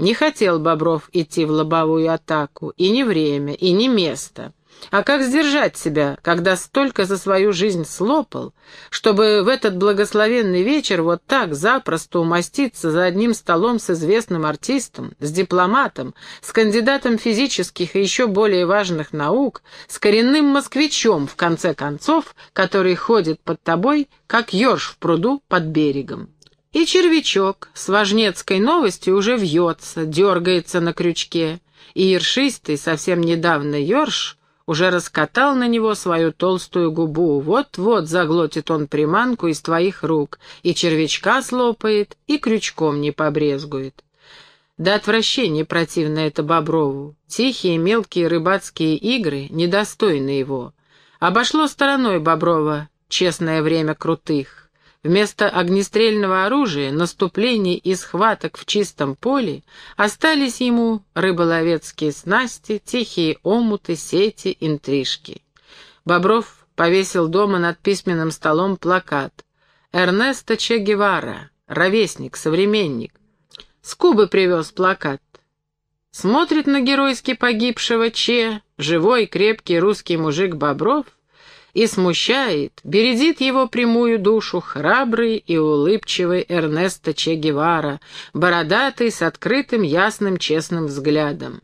Не хотел Бобров идти в лобовую атаку, и не время, и не место. А как сдержать себя, когда столько за свою жизнь слопал, чтобы в этот благословенный вечер вот так запросто умоститься за одним столом с известным артистом, с дипломатом, с кандидатом физических и еще более важных наук, с коренным москвичом, в конце концов, который ходит под тобой, как ерш в пруду под берегом? И червячок с важнецкой новостью уже вьется, дергается на крючке, и ершистый, совсем недавно ерш, уже раскатал на него свою толстую губу. Вот-вот заглотит он приманку из твоих рук, и червячка слопает, и крючком не побрезгует. До отвращения противно это Боброву. Тихие мелкие рыбацкие игры недостойны его. Обошло стороной Боброва честное время крутых. Вместо огнестрельного оружия, наступлений и схваток в чистом поле остались ему рыболовецкие снасти, тихие омуты, сети, интрижки. Бобров повесил дома над письменным столом плакат «Эрнесто Че Гевара, ровесник, современник». С Кубы привез плакат. Смотрит на геройски погибшего Че, живой, крепкий русский мужик Бобров — и смущает, бередит его прямую душу храбрый и улыбчивый Эрнесто Че Гевара, бородатый с открытым, ясным, честным взглядом.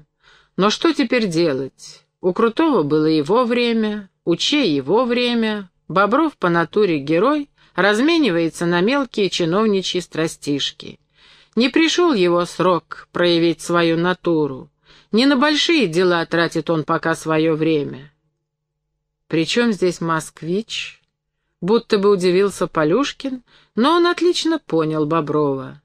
Но что теперь делать? У Крутого было его время, у Че его время, Бобров по натуре герой разменивается на мелкие чиновничьи страстишки. Не пришел его срок проявить свою натуру. Не на большие дела тратит он пока свое время. «Причем здесь москвич?» Будто бы удивился Полюшкин, но он отлично понял Боброва.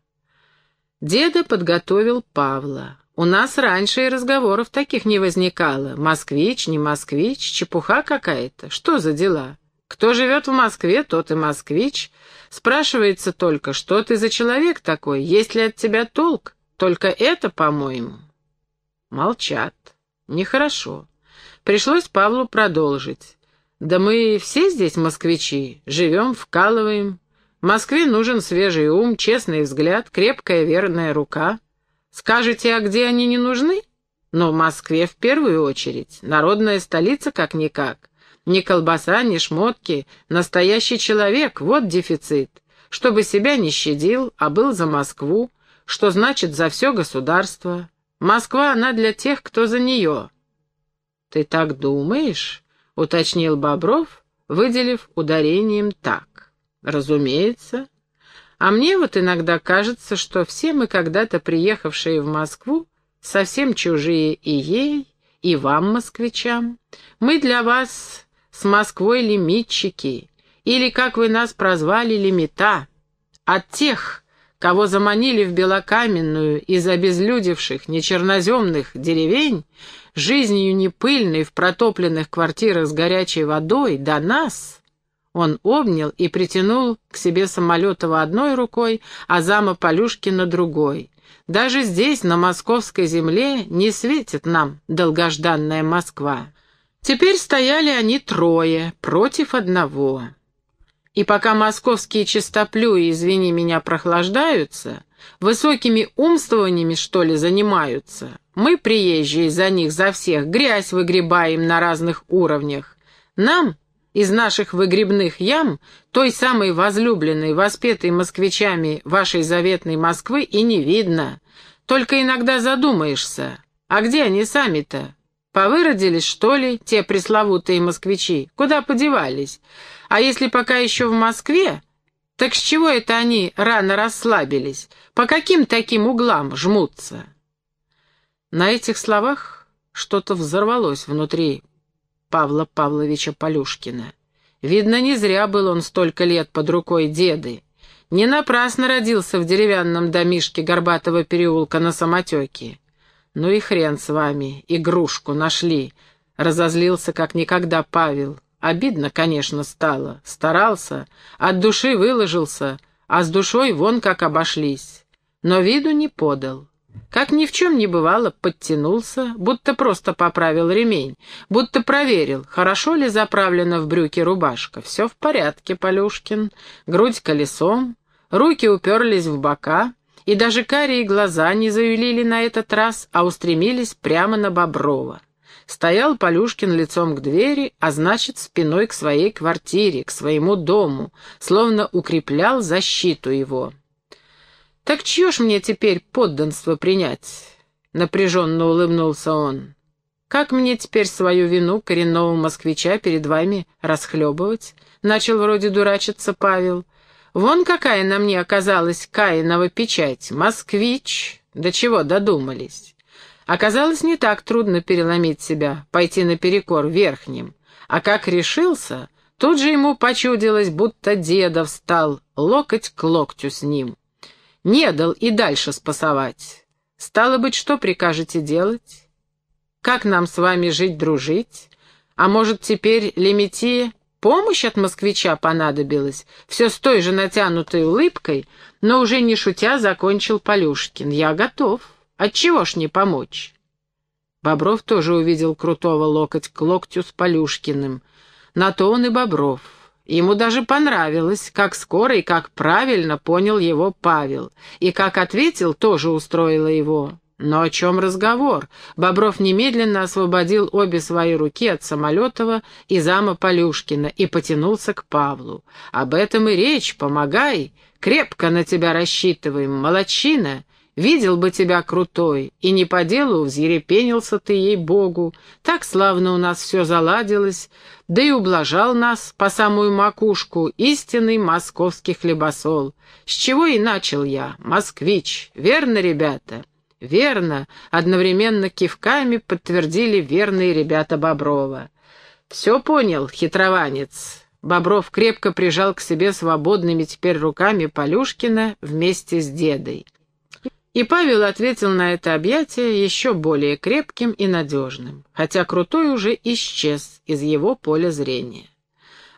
Деда подготовил Павла. У нас раньше и разговоров таких не возникало. Москвич, не москвич, чепуха какая-то. Что за дела? Кто живет в Москве, тот и москвич. Спрашивается только, что ты за человек такой, есть ли от тебя толк? Только это, по-моему. Молчат. Нехорошо. Пришлось Павлу продолжить. «Да мы все здесь москвичи, живем, вкалываем. Москве нужен свежий ум, честный взгляд, крепкая верная рука. Скажете, а где они не нужны? Но в Москве в первую очередь, народная столица как-никак. Ни колбаса, ни шмотки, настоящий человек, вот дефицит. Чтобы себя не щадил, а был за Москву, что значит за все государство. Москва, она для тех, кто за нее, «Ты так думаешь?» — уточнил Бобров, выделив ударением «так». «Разумеется. А мне вот иногда кажется, что все мы когда-то приехавшие в Москву совсем чужие и ей, и вам, москвичам. Мы для вас с Москвой лимитчики, или, как вы нас прозвали, лимита. От тех, кого заманили в белокаменную из обезлюдевших, нечерноземных деревень, жизнью не пыльной в протопленных квартирах с горячей водой, до нас... Он обнял и притянул к себе Самолетова одной рукой, а зама Полюшкина другой. Даже здесь, на московской земле, не светит нам долгожданная Москва. Теперь стояли они трое против одного. И пока московские чистоплюи, извини меня, прохлаждаются, высокими умствованиями, что ли, занимаются, мы, приезжие, за них, за всех, грязь выгребаем на разных уровнях. Нам, из наших выгребных ям, той самой возлюбленной, воспетой москвичами вашей заветной Москвы и не видно. Только иногда задумаешься, а где они сами-то? Повыродились, что ли, те пресловутые москвичи? Куда подевались? А если пока еще в Москве, так с чего это они рано расслабились? По каким таким углам жмутся?» На этих словах что-то взорвалось внутри Павла Павловича Полюшкина. Видно, не зря был он столько лет под рукой деды. Не напрасно родился в деревянном домишке Горбатого переулка на самотеке. «Ну и хрен с вами, игрушку нашли», — разозлился как никогда Павел. Обидно, конечно, стало. Старался, от души выложился, а с душой вон как обошлись. Но виду не подал. Как ни в чем не бывало, подтянулся, будто просто поправил ремень, будто проверил, хорошо ли заправлена в брюки рубашка. Все в порядке, Полюшкин, грудь колесом, руки уперлись в бока, и даже карие глаза не заюлили на этот раз, а устремились прямо на Боброва. Стоял Полюшкин лицом к двери, а значит, спиной к своей квартире, к своему дому, словно укреплял защиту его. «Так чье ж мне теперь подданство принять?» — напряженно улыбнулся он. «Как мне теперь свою вину коренного москвича перед вами расхлебывать?» — начал вроде дурачиться Павел. «Вон какая на мне оказалась Каинова печать. Москвич! До чего додумались?» Оказалось, не так трудно переломить себя, пойти наперекор верхним. А как решился, тут же ему почудилось, будто деда встал, локоть к локтю с ним. Не дал и дальше спасовать. Стало быть, что прикажете делать? Как нам с вами жить-дружить? А может, теперь Леметия помощь от москвича понадобилась? Все с той же натянутой улыбкой, но уже не шутя закончил Полюшкин. Я готов. Отчего ж не помочь? Бобров тоже увидел крутого локоть к локтю с Полюшкиным. На то он и Бобров. Ему даже понравилось, как скоро и как правильно понял его Павел, и как ответил, тоже устроило его. Но о чем разговор? Бобров немедленно освободил обе свои руки от Самолетова и зама Полюшкина и потянулся к Павлу. «Об этом и речь, помогай, крепко на тебя рассчитываем, молодчина, Видел бы тебя крутой, и не по делу взъерепенился ты, ей-богу. Так славно у нас все заладилось, да и ублажал нас по самую макушку истинный московский хлебосол. С чего и начал я, москвич, верно, ребята?» «Верно», — одновременно кивками подтвердили верные ребята Боброва. «Все понял, хитрованец». Бобров крепко прижал к себе свободными теперь руками Полюшкина вместе с дедой. И Павел ответил на это объятие еще более крепким и надежным, хотя Крутой уже исчез из его поля зрения.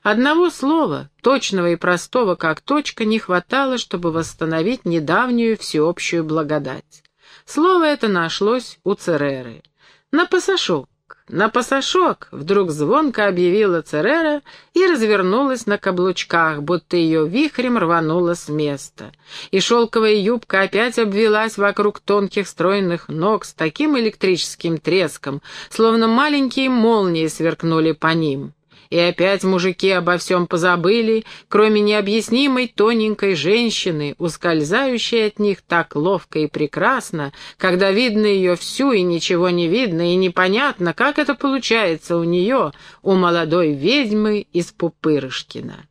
Одного слова, точного и простого, как точка, не хватало, чтобы восстановить недавнюю всеобщую благодать. Слово это нашлось у Цереры. На пасашок, на пасашок вдруг звонко объявила Церера и развернулась на каблучках, будто ее вихрем рванула с места. И шелковая юбка опять обвелась вокруг тонких стройных ног с таким электрическим треском, словно маленькие молнии сверкнули по ним. И опять мужики обо всем позабыли, кроме необъяснимой тоненькой женщины, ускользающей от них так ловко и прекрасно, когда видно ее всю и ничего не видно, и непонятно, как это получается у нее, у молодой ведьмы из Пупырышкина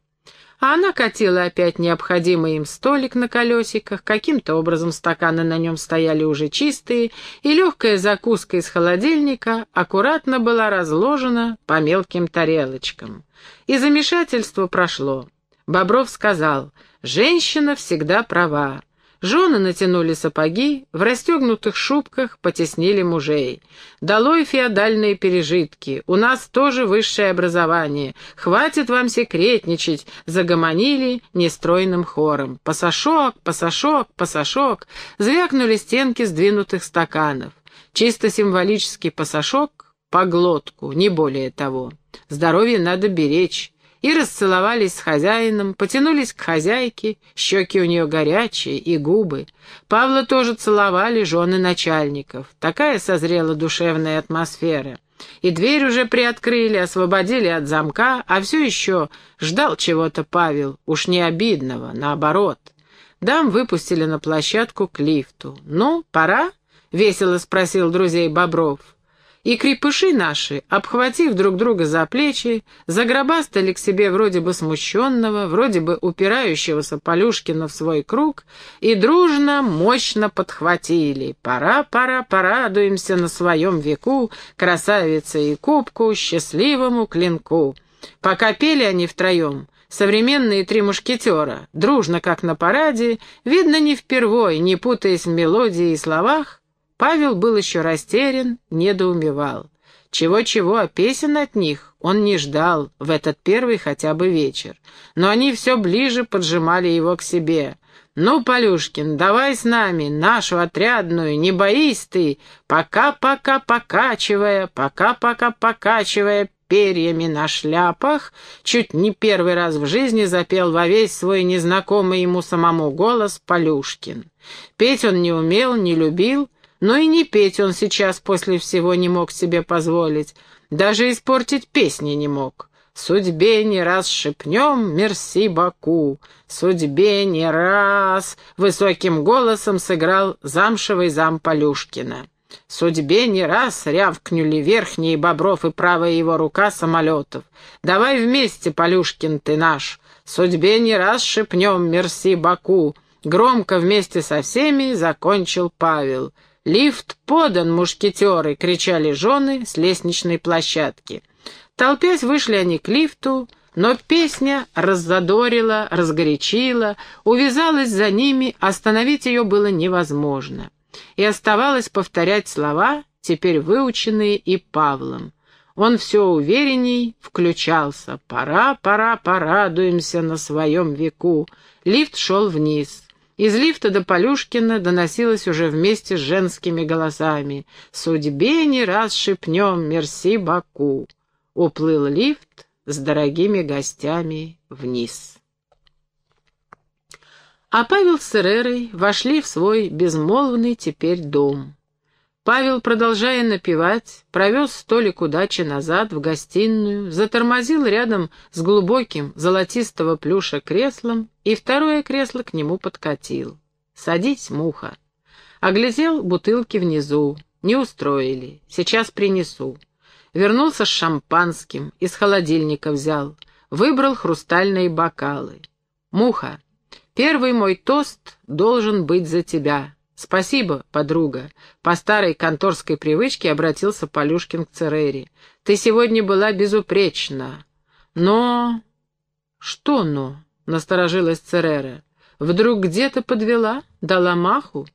а она катила опять необходимый им столик на колесиках, каким-то образом стаканы на нем стояли уже чистые, и легкая закуска из холодильника аккуратно была разложена по мелким тарелочкам. И замешательство прошло. Бобров сказал, «Женщина всегда права. Жены натянули сапоги, в расстегнутых шубках потеснили мужей. Долой феодальные пережитки, у нас тоже высшее образование, хватит вам секретничать, загомонили нестройным хором. Пасашок, пасашок, пасашок, звякнули стенки сдвинутых стаканов. Чисто символический пасашок по глотку, не более того. Здоровье надо беречь, и расцеловались с хозяином, потянулись к хозяйке, щеки у нее горячие и губы. Павла тоже целовали жены начальников. Такая созрела душевная атмосфера. И дверь уже приоткрыли, освободили от замка, а все еще ждал чего-то Павел, уж не обидного, наоборот. Дам выпустили на площадку к лифту. «Ну, пора?» — весело спросил друзей Бобров. И крепыши наши, обхватив друг друга за плечи, загробастали к себе вроде бы смущенного, вроде бы упирающегося Полюшкина в свой круг и дружно, мощно подхватили. Пора, пора, порадуемся на своем веку, красавице и кубку, счастливому клинку. Пока пели они втроем, современные три мушкетера, дружно, как на параде, видно не впервой, не путаясь в мелодии и словах, Павел был еще растерян, недоумевал. Чего-чего, а песен от них он не ждал в этот первый хотя бы вечер. Но они все ближе поджимали его к себе. «Ну, Полюшкин, давай с нами, нашу отрядную, не боись ты, пока-пока покачивая, пока-пока покачивая, перьями на шляпах, чуть не первый раз в жизни запел во весь свой незнакомый ему самому голос Полюшкин. Петь он не умел, не любил, но и не петь он сейчас после всего не мог себе позволить, даже испортить песни не мог. Судьбе не раз шепнем «Мерси, Баку», судьбе не раз высоким голосом сыграл замшевый зам Полюшкина. Судьбе не раз рявкнули верхние Бобров и правая его рука самолетов. «Давай вместе, Полюшкин, ты наш!» Судьбе не раз шепнем «Мерси, Баку!» Громко вместе со всеми закончил Павел. «Лифт подан, мушкетеры!» — кричали жены с лестничной площадки. Толпясь, вышли они к лифту, но песня раззадорила, разгорячила, увязалась за ними, остановить ее было невозможно. И оставалось повторять слова, теперь выученные и Павлом. Он все уверенней включался. «Пора, пора, порадуемся на своем веку». Лифт шел вниз. Из лифта до Полюшкина доносилось уже вместе с женскими голосами. «Судьбе не раз шепнем, мерси Баку». Уплыл лифт с дорогими гостями вниз. А Павел с Эрерой вошли в свой безмолвный теперь дом. Павел, продолжая напевать, провез столик удачи назад в гостиную, затормозил рядом с глубоким золотистого плюша креслом и второе кресло к нему подкатил. «Садись, муха». Оглядел бутылки внизу. Не устроили. Сейчас принесу. Вернулся с шампанским, из холодильника взял. Выбрал хрустальные бокалы. «Муха, первый мой тост должен быть за тебя. Спасибо, подруга». По старой конторской привычке обратился Полюшкин к Церере. «Ты сегодня была безупречна. Но...» «Что «но»?» — насторожилась Церера. «Вдруг где-то подвела? Дала маху?»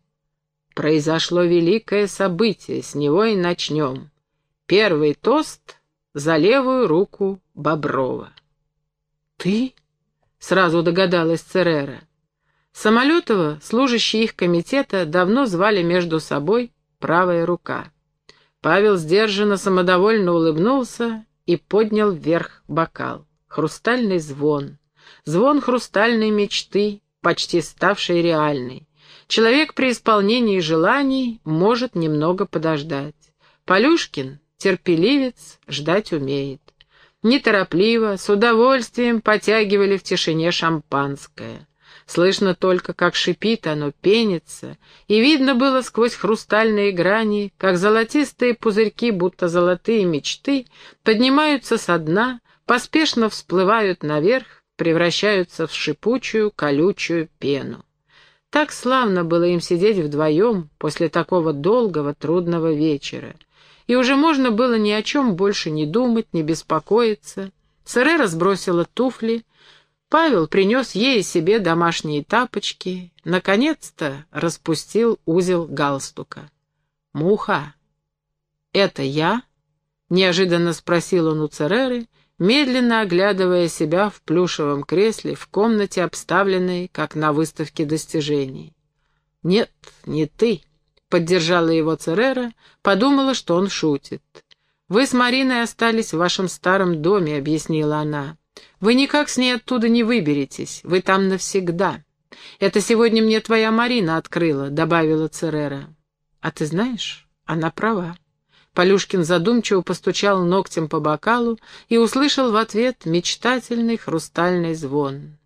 «Произошло великое событие, с него и начнем. Первый тост за левую руку Боброва. «Ты?» — сразу догадалась Церера. Самолетова, служащие их комитета, давно звали между собой «правая рука». Павел сдержанно, самодовольно улыбнулся и поднял вверх бокал. Хрустальный звон. Звон хрустальной мечты, почти ставшей реальной. Человек при исполнении желаний может немного подождать. Полюшкин терпеливец, ждать умеет. Неторопливо, с удовольствием потягивали в тишине шампанское. Слышно только, как шипит оно, пенится, и видно было сквозь хрустальные грани, как золотистые пузырьки, будто золотые мечты, поднимаются со дна, поспешно всплывают наверх, превращаются в шипучую, колючую пену. Так славно было им сидеть вдвоем после такого долгого, трудного вечера и уже можно было ни о чем больше не думать, не беспокоиться. Церера сбросила туфли, Павел принес ей и себе домашние тапочки, наконец-то распустил узел галстука. «Муха, это я?» — неожиданно спросил он у Цереры, медленно оглядывая себя в плюшевом кресле в комнате, обставленной, как на выставке достижений. «Нет, не ты», Поддержала его Церера, подумала, что он шутит. «Вы с Мариной остались в вашем старом доме», — объяснила она. «Вы никак с ней оттуда не выберетесь, вы там навсегда. Это сегодня мне твоя Марина открыла», — добавила Церера. «А ты знаешь, она права». Полюшкин задумчиво постучал ногтем по бокалу и услышал в ответ мечтательный хрустальный звон.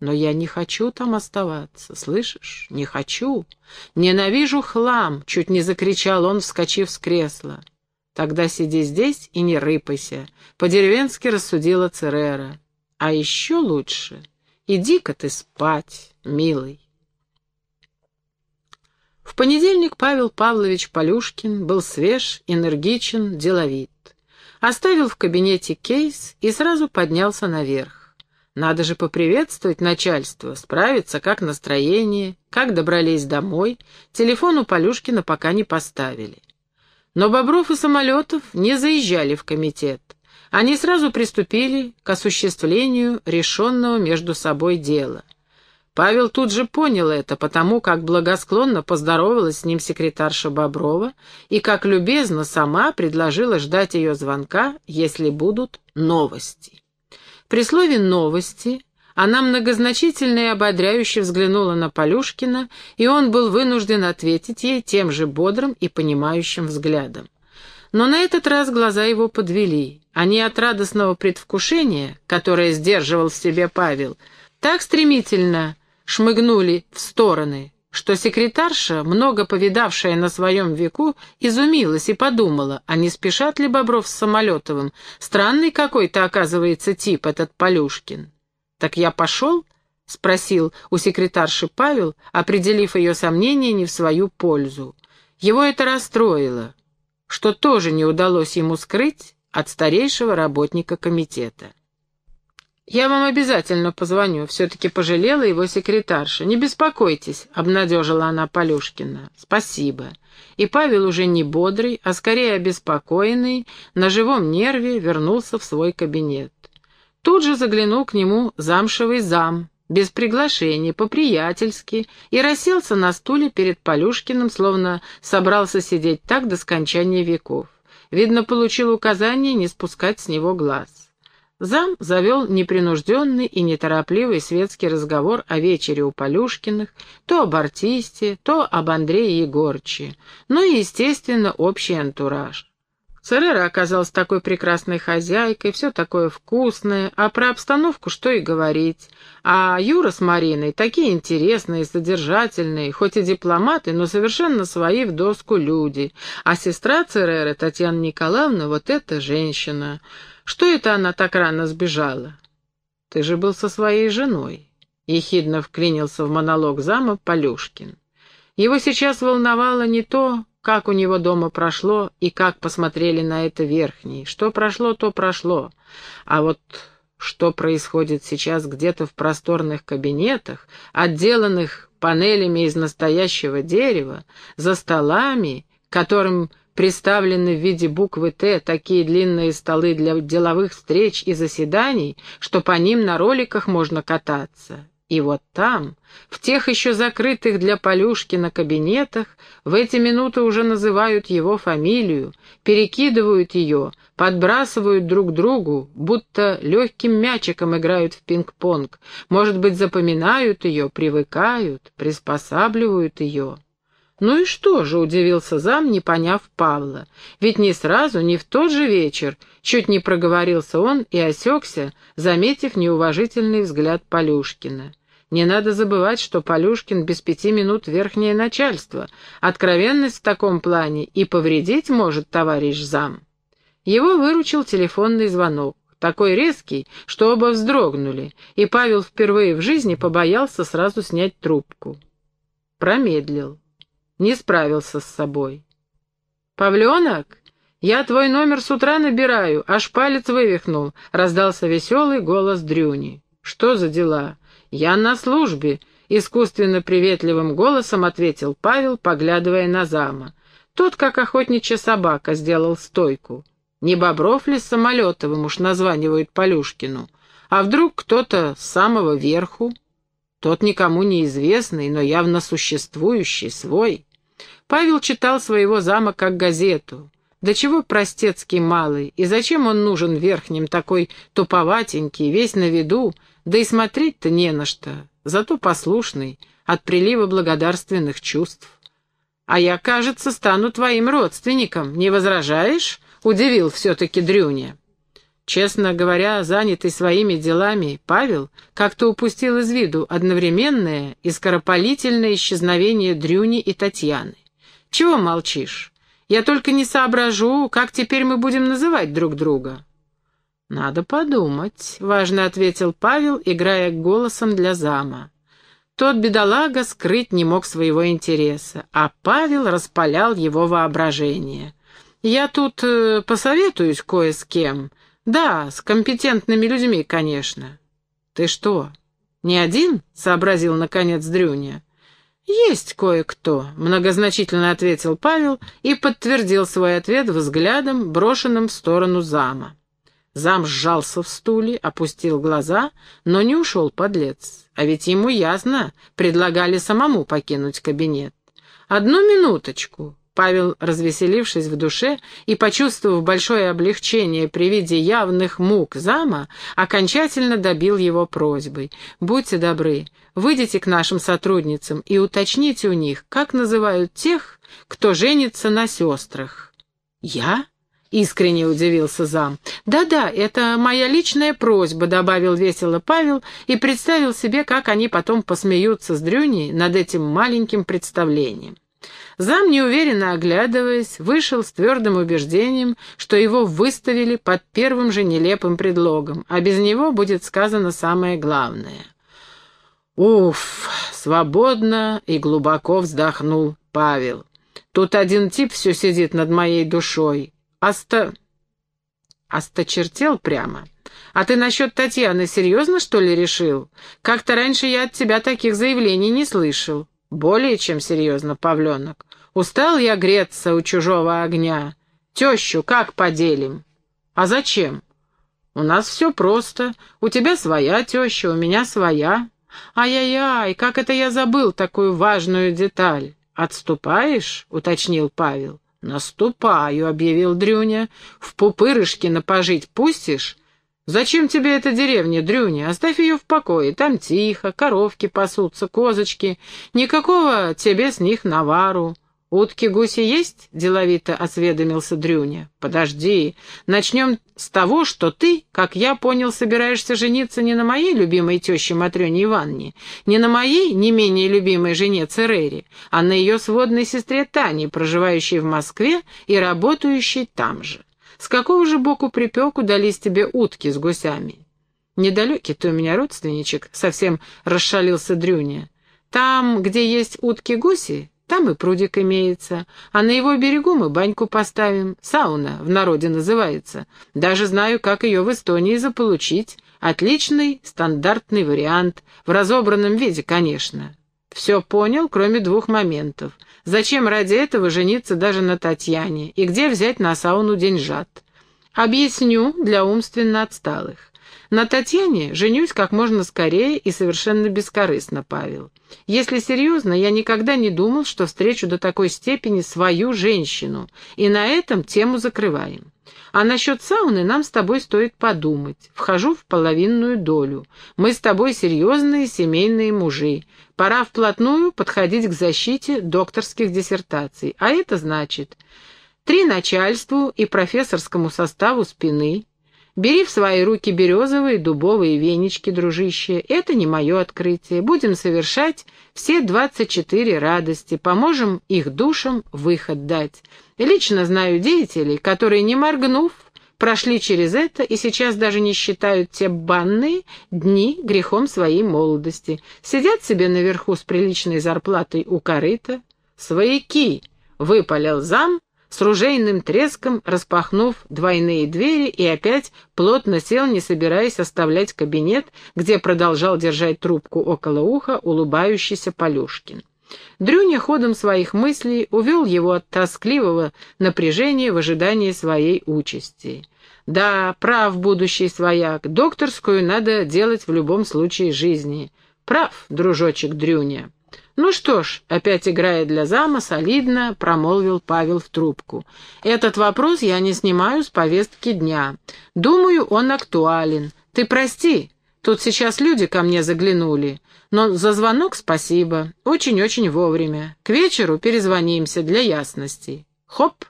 Но я не хочу там оставаться, слышишь? Не хочу. Ненавижу хлам, чуть не закричал он, вскочив с кресла. Тогда сиди здесь и не рыпайся, по-деревенски рассудила Церера. А еще лучше, иди-ка ты спать, милый. В понедельник Павел Павлович Полюшкин был свеж, энергичен, деловит. Оставил в кабинете кейс и сразу поднялся наверх. Надо же поприветствовать начальство, справиться, как настроение, как добрались домой. Телефон у Полюшкина пока не поставили. Но Бобров и Самолетов не заезжали в комитет. Они сразу приступили к осуществлению решенного между собой дела. Павел тут же понял это, потому как благосклонно поздоровалась с ним секретарша Боброва и как любезно сама предложила ждать ее звонка, если будут новости. При слове «новости» она многозначительно и ободряюще взглянула на Полюшкина, и он был вынужден ответить ей тем же бодрым и понимающим взглядом. Но на этот раз глаза его подвели. Они от радостного предвкушения, которое сдерживал в себе Павел, так стремительно шмыгнули в стороны, что секретарша, много повидавшая на своем веку, изумилась и подумала, а не спешат ли Бобров с Самолетовым? Странный какой-то, оказывается, тип этот Полюшкин. «Так я пошел?» — спросил у секретарши Павел, определив ее сомнения не в свою пользу. Его это расстроило, что тоже не удалось ему скрыть от старейшего работника комитета. «Я вам обязательно позвоню», — все-таки пожалела его секретарша. «Не беспокойтесь», — обнадежила она Полюшкина. «Спасибо». И Павел уже не бодрый, а скорее обеспокоенный, на живом нерве вернулся в свой кабинет. Тут же заглянул к нему замшевый зам, без приглашения, по-приятельски, и расселся на стуле перед Полюшкиным, словно собрался сидеть так до скончания веков. Видно, получил указание не спускать с него глаз. Зам завел непринужденный и неторопливый светский разговор о вечере у Полюшкиных, то об артисте, то об Андрее Егорче, ну и, естественно, общий антураж. Церера оказалась такой прекрасной хозяйкой, все такое вкусное, а про обстановку что и говорить. А Юра с Мариной такие интересные, содержательные, хоть и дипломаты, но совершенно свои в доску люди. А сестра Цереры, Татьяна Николаевна, вот эта женщина. Что это она так рано сбежала? Ты же был со своей женой. Ехидно вклинился в монолог зама Полюшкин. Его сейчас волновало не то, как у него дома прошло и как посмотрели на это верхние. Что прошло, то прошло. А вот что происходит сейчас где-то в просторных кабинетах, отделанных панелями из настоящего дерева, за столами, которым приставлены в виде буквы «Т» такие длинные столы для деловых встреч и заседаний, что по ним на роликах можно кататься. И вот там, в тех еще закрытых для Полюшкина кабинетах, в эти минуты уже называют его фамилию, перекидывают ее, подбрасывают друг другу, будто легким мячиком играют в пинг-понг, может быть, запоминают ее, привыкают, приспосабливают ее. «Ну и что же?» — удивился зам, не поняв Павла. «Ведь не сразу, не в тот же вечер», — чуть не проговорился он и осекся, заметив неуважительный взгляд Полюшкина. Не надо забывать, что Полюшкин без пяти минут верхнее начальство. Откровенность в таком плане и повредить может товарищ зам. Его выручил телефонный звонок, такой резкий, что оба вздрогнули, и Павел впервые в жизни побоялся сразу снять трубку. Промедлил, не справился с собой. «Павленок, я твой номер с утра набираю, аж палец вывихнул», — раздался веселый голос Дрюни. «Что за дела?» «Я на службе», — искусственно приветливым голосом ответил Павел, поглядывая на зама. Тот, как охотничья собака, сделал стойку. Не Бобров ли с Самолетовым уж названивают Полюшкину? А вдруг кто-то с самого верху? Тот никому неизвестный, но явно существующий, свой. Павел читал своего зама как газету. Да чего простецкий малый, и зачем он нужен верхним, такой туповатенький, весь на виду, да и смотреть-то не на что, зато послушный, от прилива благодарственных чувств. «А я, кажется, стану твоим родственником, не возражаешь?» — удивил все-таки Дрюня. Честно говоря, занятый своими делами, Павел как-то упустил из виду одновременное и скоропалительное исчезновение Дрюни и Татьяны. «Чего молчишь? Я только не соображу, как теперь мы будем называть друг друга». «Надо подумать», — важно ответил Павел, играя голосом для зама. Тот бедолага скрыть не мог своего интереса, а Павел распалял его воображение. «Я тут э, посоветуюсь кое с кем. Да, с компетентными людьми, конечно». «Ты что, не один?» — сообразил наконец Дрюня. «Есть кое-кто», — многозначительно ответил Павел и подтвердил свой ответ взглядом, брошенным в сторону зама. Зам сжался в стуле, опустил глаза, но не ушел подлец. А ведь ему ясно, предлагали самому покинуть кабинет. «Одну минуточку!» Павел, развеселившись в душе и почувствовав большое облегчение при виде явных мук зама, окончательно добил его просьбой. «Будьте добры, выйдите к нашим сотрудницам и уточните у них, как называют тех, кто женится на сестрах». «Я?» — искренне удивился зам. «Да-да, это моя личная просьба», — добавил весело Павел и представил себе, как они потом посмеются с Дрюней над этим маленьким представлением. Зам, неуверенно оглядываясь, вышел с твердым убеждением, что его выставили под первым же нелепым предлогом, а без него будет сказано самое главное. «Уф!» — свободно и глубоко вздохнул Павел. «Тут один тип все сидит над моей душой, Аста... Осточертел прямо. А ты насчет Татьяны серьезно, что ли, решил? Как-то раньше я от тебя таких заявлений не слышал. Более чем серьезно, Павленок. Устал я греться у чужого огня. Тещу как поделим? А зачем? У нас все просто. У тебя своя теща, у меня своя. Ай-яй-яй, как это я забыл такую важную деталь. «Отступаешь?» — уточнил Павел. «Наступаю», — объявил Дрюня. «В Пупырышкино пожить пустишь?» «Зачем тебе эта деревня, Дрюня? Оставь ее в покое. Там тихо, коровки пасутся, козочки. Никакого тебе с них навару. «Утки-гуси есть?» — деловито осведомился Дрюня. «Подожди. Начнем с того, что ты, как я понял, собираешься жениться не на моей любимой теще Матрёне Ивановне, не на моей не менее любимой жене Церере, а на ее сводной сестре Тане, проживающей в Москве и работающей там же. С какого же боку припеку дались тебе утки с гусями?» «Недалекий ты у меня родственничек», — совсем расшалился Дрюня. «Там, где есть утки-гуси, там и прудик имеется, а на его берегу мы баньку поставим. Сауна в народе называется. Даже знаю, как ее в Эстонии заполучить. Отличный стандартный вариант, в разобранном виде, конечно. Все понял, кроме двух моментов. Зачем ради этого жениться даже на Татьяне? И где взять на сауну деньжат? Объясню для умственно отсталых. На Татьяне женюсь как можно скорее и совершенно бескорыстно, Павел. Если серьезно, я никогда не думал, что встречу до такой степени свою женщину, и на этом тему закрываем. А насчет сауны нам с тобой стоит подумать. Вхожу в половинную долю. Мы с тобой серьезные семейные мужи. Пора вплотную подходить к защите докторских диссертаций. А это значит... Три начальству и профессорскому составу спины, Бери в свои руки березовые дубовые венички, дружище. Это не мое открытие. Будем совершать все двадцать четыре радости, поможем их душам выход дать. Лично знаю деятелей, которые, не моргнув, прошли через это и сейчас даже не считают те банные дни грехом своей молодости. Сидят себе наверху с приличной зарплатой у корыта. «Свояки!» — выпалил зам, с ружейным треском распахнув двойные двери и опять плотно сел, не собираясь оставлять кабинет, где продолжал держать трубку около уха улыбающийся Полюшкин. Дрюня ходом своих мыслей увел его от тоскливого напряжения в ожидании своей участи. Да, прав будущий свояк, докторскую надо делать в любом случае жизни. Прав, дружочек Дрюня. «Ну что ж», — опять играя для зама, солидно промолвил Павел в трубку. «Этот вопрос я не снимаю с повестки дня. Думаю, он актуален. Ты прости, тут сейчас люди ко мне заглянули. Но за звонок спасибо. Очень-очень вовремя. К вечеру перезвонимся для ясности. Хоп,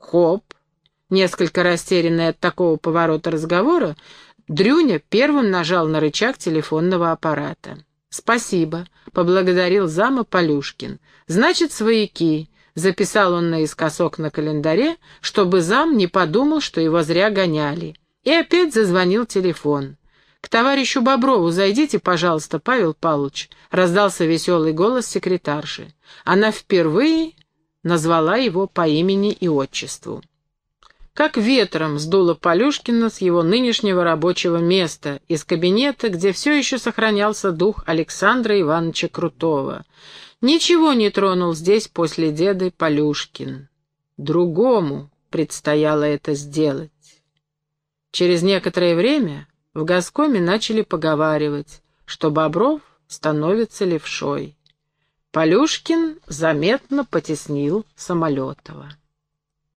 хоп». Несколько растерянный от такого поворота разговора, Дрюня первым нажал на рычаг телефонного аппарата. «Спасибо», — поблагодарил зама Полюшкин. «Значит, свояки», — записал он наискосок на календаре, чтобы зам не подумал, что его зря гоняли. И опять зазвонил телефон. «К товарищу Боброву зайдите, пожалуйста, Павел Павлович», — раздался веселый голос секретарши. Она впервые назвала его по имени и отчеству. Как ветром сдуло Полюшкина с его нынешнего рабочего места, из кабинета, где все еще сохранялся дух Александра Ивановича Крутого. Ничего не тронул здесь после деда Полюшкин. Другому предстояло это сделать. Через некоторое время в Гаскоме начали поговаривать, что Бобров становится левшой. Полюшкин заметно потеснил Самолетова.